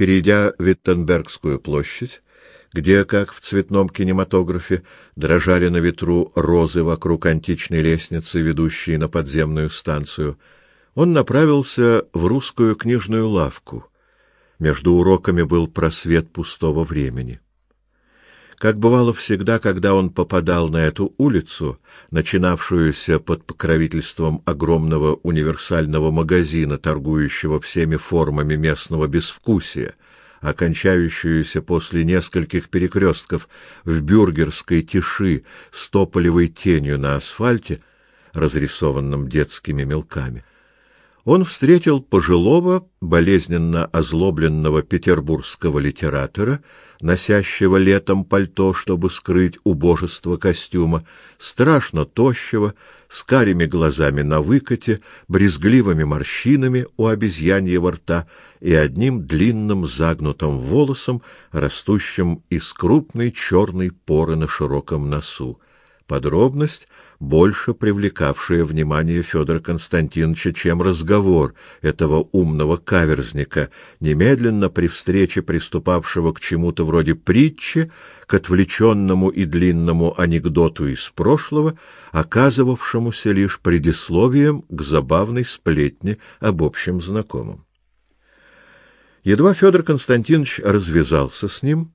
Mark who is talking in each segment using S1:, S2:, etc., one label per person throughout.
S1: Перейдя Виттенбергскую площадь, где, как в цветном кинематографе, дрожали на ветру розы вокруг античной лестницы, ведущей на подземную станцию, он направился в русскую книжную лавку. Между уроками был просвет пустого времени. Как бывало всегда, когда он попадал на эту улицу, начинавшуюся под покровительством огромного универсального магазина, торгующего всеми формами местного безвкусия, окончающуюся после нескольких перекрестков в бюргерской тиши с тополевой тенью на асфальте, разрисованном детскими мелками, он встретил пожилого, болезненно озлобленного петербургского литератора, носящего летом пальто, чтобы скрыть убожество костюма, страшно тощего, с карими глазами на выкате, брезгливыми морщинами у обезьяньего рта и одним длинным загнутым волосом, растущим из крупной черной поры на широком носу. Подробность — больше привлекавшее внимание Федора Константиновича, чем разговор этого умного каверзника, немедленно при встрече приступавшего к чему-то вроде притчи, к отвлеченному и длинному анекдоту из прошлого, оказывавшемуся лишь предисловием к забавной сплетне об общем знакомом. Едва Федор Константинович развязался с ним,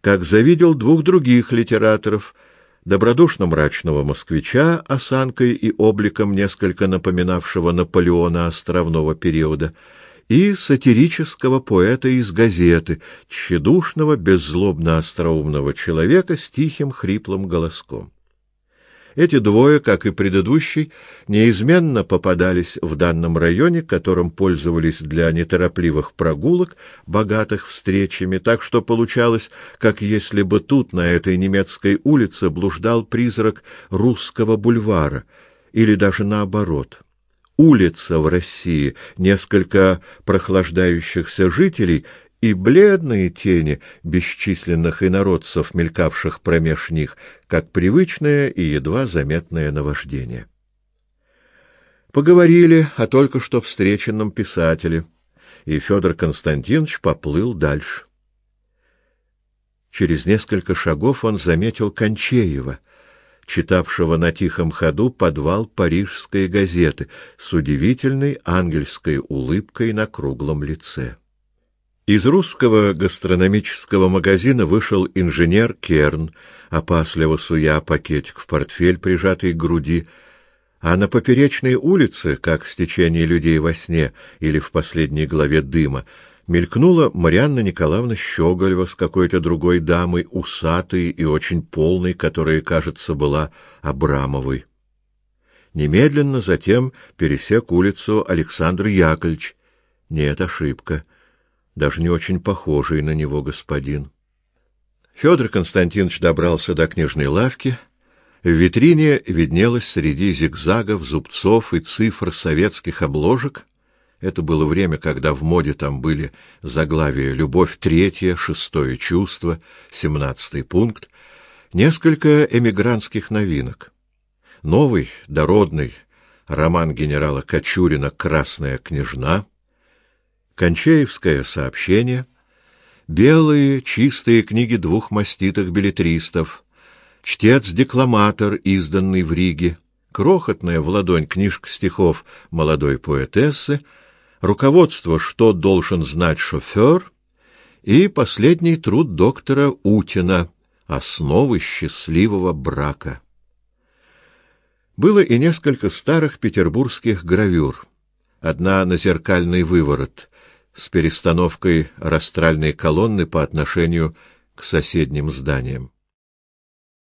S1: как завидел двух других литераторов — добродушно мрачного москвича осанкой и обликом несколько напоминавшего Наполеона островного периода, и сатирического поэта из газеты, тщедушного, беззлобно остроумного человека с тихим хриплым голоском. Эти двое, как и предыдущий, неизменно попадались в данном районе, которым пользовались для неторопливых прогулок, богатых встречами, так что получалось, как если бы тут, на этой немецкой улице, блуждал призрак русского бульвара, или даже наоборот. Улица в России, несколько прохлаждающихся жителей — и бледные тени бесчисленных инородцев, мелькавших промеж них, как привычное и едва заметное наваждение. Поговорили о только что встреченном писателе, и Федор Константинович поплыл дальше. Через несколько шагов он заметил Кончеева, читавшего на тихом ходу подвал парижской газеты с удивительной ангельской улыбкой на круглом лице. Из русского гастрономического магазина вышел инженер Керн, опасливо суя пакетик в портфель, прижатый к груди, а на поперечной улице, как в стечении людей во сне или в последней главе дыма, мелькнула Марианна Николаевна Щеголева с какой-то другой дамой, усатой и очень полной, которая, кажется, была Абрамовой. Немедленно затем пересек улицу Александр Яковлевич. Нет, ошибка — даже не очень похожий на него господин. Федор Константинович добрался до книжной лавки. В витрине виднелось среди зигзагов, зубцов и цифр советских обложек. Это было время, когда в моде там были заглавия «Любовь третья», «Шестое чувство», «Семнадцатый пункт», несколько эмигрантских новинок. Новый, дородный роман генерала Кочурина «Красная княжна», Кончаевское сообщение, белые чистые книги двух маститых билетристов, чтец-декламатор, изданный в Риге, крохотная в ладонь книжка стихов молодой поэтессы, руководство «Что должен знать шофер» и последний труд доктора Утина «Основы счастливого брака». Было и несколько старых петербургских гравюр. Одна на зеркальный выворот — с перестановкой растральной колонны по отношению к соседним зданиям.